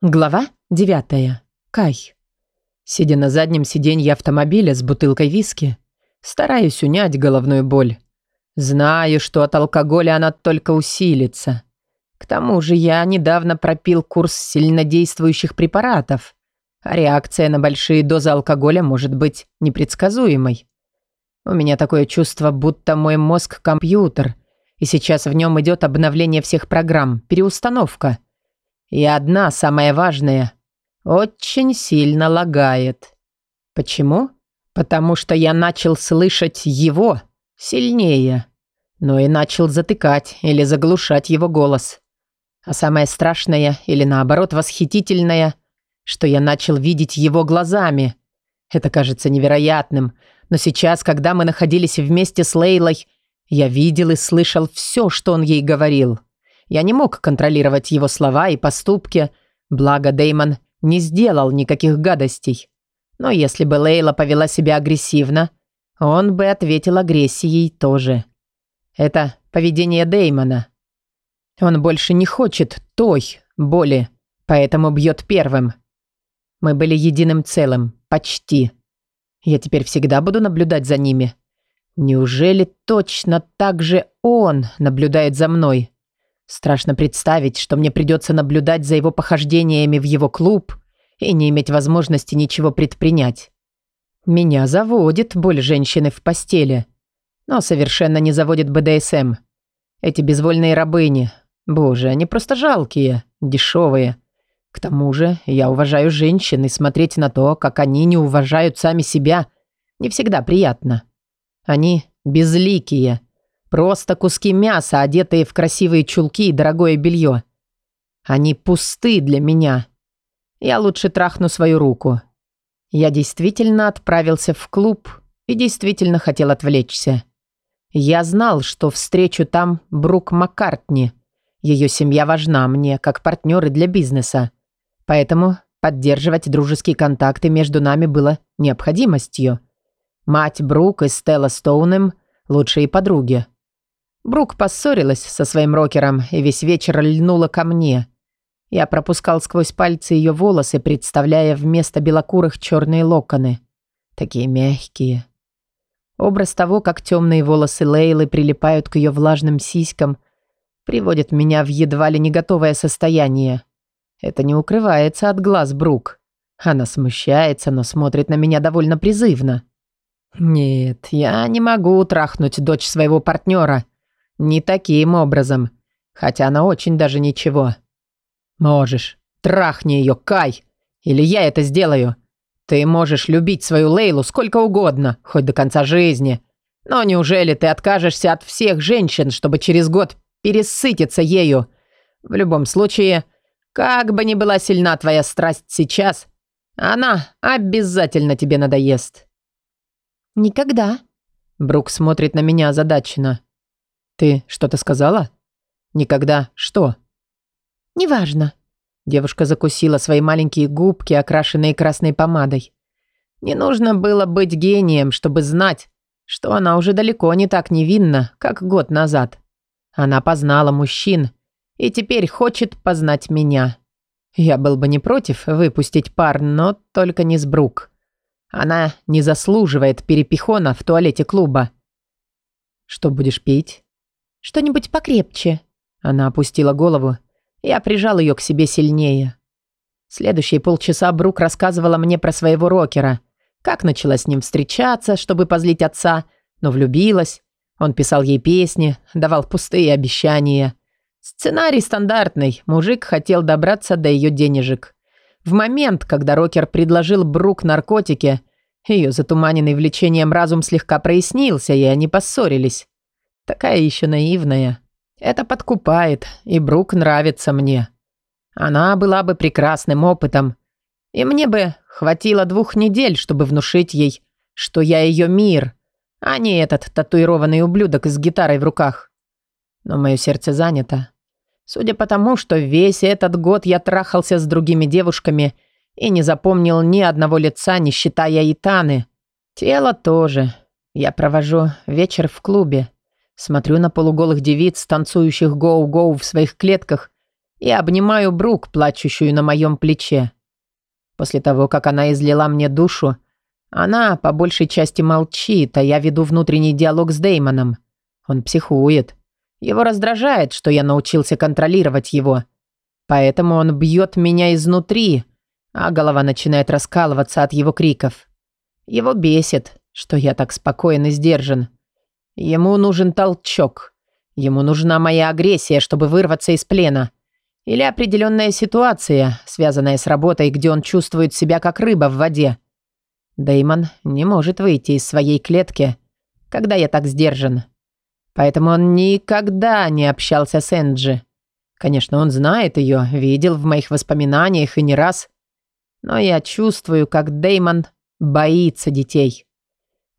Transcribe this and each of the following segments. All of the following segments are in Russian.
Глава 9. Кай. Сидя на заднем сиденье автомобиля с бутылкой виски, стараюсь унять головную боль. Знаю, что от алкоголя она только усилится. К тому же я недавно пропил курс сильнодействующих препаратов, а реакция на большие дозы алкоголя может быть непредсказуемой. У меня такое чувство, будто мой мозг – компьютер, и сейчас в нем идет обновление всех программ, переустановка – и одна, самая важная, очень сильно лагает. Почему? Потому что я начал слышать его сильнее, но и начал затыкать или заглушать его голос. А самое страшное, или наоборот восхитительное, что я начал видеть его глазами. Это кажется невероятным, но сейчас, когда мы находились вместе с Лейлой, я видел и слышал все, что он ей говорил. Я не мог контролировать его слова и поступки, благо Деймон не сделал никаких гадостей. Но если бы Лейла повела себя агрессивно, он бы ответил агрессией тоже. Это поведение Деймона. Он больше не хочет той боли, поэтому бьет первым. Мы были единым целым, почти. Я теперь всегда буду наблюдать за ними. Неужели точно так же он наблюдает за мной? Страшно представить, что мне придется наблюдать за его похождениями в его клуб и не иметь возможности ничего предпринять. Меня заводит боль женщины в постели, но совершенно не заводит БДСМ. Эти безвольные рабыни, боже, они просто жалкие, дешевые. К тому же я уважаю женщин, и смотреть на то, как они не уважают сами себя, не всегда приятно. Они безликие, Просто куски мяса, одетые в красивые чулки и дорогое белье. Они пусты для меня. Я лучше трахну свою руку. Я действительно отправился в клуб и действительно хотел отвлечься. Я знал, что встречу там Брук Маккартни. Ее семья важна мне, как партнеры для бизнеса. Поэтому поддерживать дружеские контакты между нами было необходимостью. Мать Брук и Стелла Стоунем – лучшие подруги. Брук поссорилась со своим рокером и весь вечер льнула ко мне. Я пропускал сквозь пальцы ее волосы, представляя вместо белокурых черные локоны. Такие мягкие. Образ того, как темные волосы Лейлы прилипают к ее влажным сиськам, приводит меня в едва ли не готовое состояние. Это не укрывается от глаз Брук. Она смущается, но смотрит на меня довольно призывно. «Нет, я не могу трахнуть дочь своего партнера», не таким образом. Хотя она очень даже ничего. Можешь. Трахни ее, Кай. Или я это сделаю. Ты можешь любить свою Лейлу сколько угодно, хоть до конца жизни. Но неужели ты откажешься от всех женщин, чтобы через год пересытиться ею? В любом случае, как бы ни была сильна твоя страсть сейчас, она обязательно тебе надоест. Никогда. Брук смотрит на меня озадаченно. «Ты что-то сказала?» «Никогда что?» «Неважно». Девушка закусила свои маленькие губки, окрашенные красной помадой. Не нужно было быть гением, чтобы знать, что она уже далеко не так невинна, как год назад. Она познала мужчин и теперь хочет познать меня. Я был бы не против выпустить пар, но только не с Брук. Она не заслуживает перепихона в туалете клуба. «Что будешь пить?» Что-нибудь покрепче». Она опустила голову. Я прижал ее к себе сильнее. Следующие полчаса Брук рассказывала мне про своего рокера. Как начала с ним встречаться, чтобы позлить отца, но влюбилась. Он писал ей песни, давал пустые обещания. Сценарий стандартный. Мужик хотел добраться до ее денежек. В момент, когда рокер предложил Брук наркотики, ее затуманенный влечением разум слегка прояснился, и они поссорились. Такая еще наивная. Это подкупает, и Брук нравится мне. Она была бы прекрасным опытом. И мне бы хватило двух недель, чтобы внушить ей, что я ее мир, а не этот татуированный ублюдок с гитарой в руках. Но мое сердце занято. Судя по тому, что весь этот год я трахался с другими девушками и не запомнил ни одного лица, не считая Итаны. Тело тоже. Я провожу вечер в клубе. Смотрю на полуголых девиц, танцующих гоу-гоу в своих клетках, и обнимаю Брук, плачущую на моем плече. После того, как она излила мне душу, она по большей части молчит, а я веду внутренний диалог с Деймоном. Он психует. Его раздражает, что я научился контролировать его. Поэтому он бьет меня изнутри, а голова начинает раскалываться от его криков. Его бесит, что я так спокоен и сдержан. Ему нужен толчок. Ему нужна моя агрессия, чтобы вырваться из плена. Или определенная ситуация, связанная с работой, где он чувствует себя как рыба в воде. Деймон не может выйти из своей клетки, когда я так сдержан. Поэтому он никогда не общался с Энджи. Конечно, он знает ее, видел в моих воспоминаниях и не раз. Но я чувствую, как Деймон боится детей.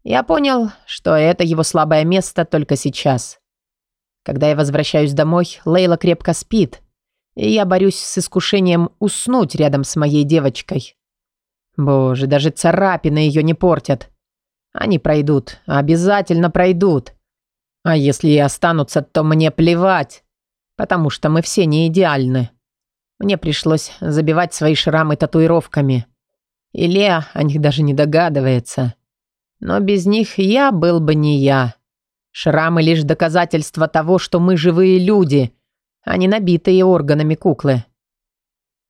Я понял, что это его слабое место только сейчас. Когда я возвращаюсь домой, Лейла крепко спит, и я борюсь с искушением уснуть рядом с моей девочкой. Боже, даже царапины ее не портят. Они пройдут, обязательно пройдут. А если и останутся, то мне плевать, потому что мы все не идеальны. Мне пришлось забивать свои шрамы татуировками. И Леа о них даже не догадывается. Но без них я был бы не я. Шрамы лишь доказательство того, что мы живые люди, а не набитые органами куклы.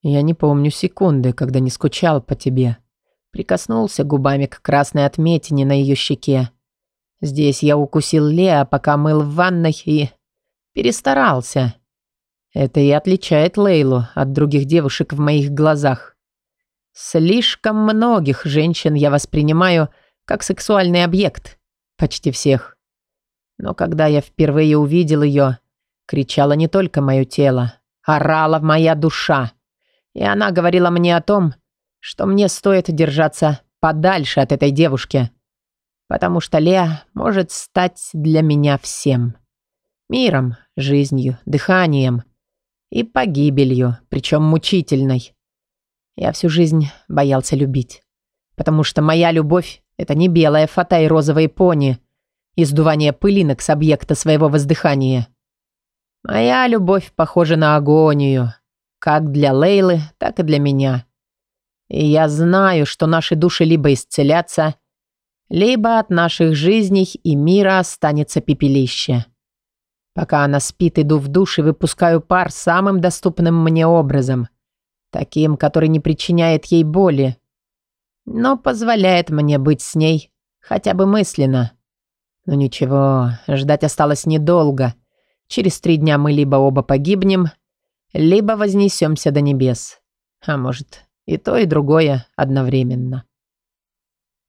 Я не помню секунды, когда не скучал по тебе. Прикоснулся губами к красной отметине на ее щеке. Здесь я укусил Леа, пока мыл в ванной и... перестарался. Это и отличает Лейлу от других девушек в моих глазах. Слишком многих женщин я воспринимаю как сексуальный объект. Почти всех. Но когда я впервые увидел ее, кричало не только мое тело, орала моя душа. И она говорила мне о том, что мне стоит держаться подальше от этой девушки потому что Леа может стать для меня всем. Миром, жизнью, дыханием и погибелью, причем мучительной. Я всю жизнь боялся любить, потому что моя любовь — это не белая фата и розовые пони, издувание пылинок с объекта своего воздыхания. Моя любовь похожа на агонию, как для Лейлы, так и для меня. И я знаю, что наши души либо исцелятся, либо от наших жизней и мира останется пепелище. Пока она спит, иду в душ и выпускаю пар самым доступным мне образом, таким, который не причиняет ей боли, но позволяет мне быть с ней хотя бы мысленно. Но ничего, ждать осталось недолго. Через три дня мы либо оба погибнем, либо вознесемся до небес. А может, и то, и другое одновременно.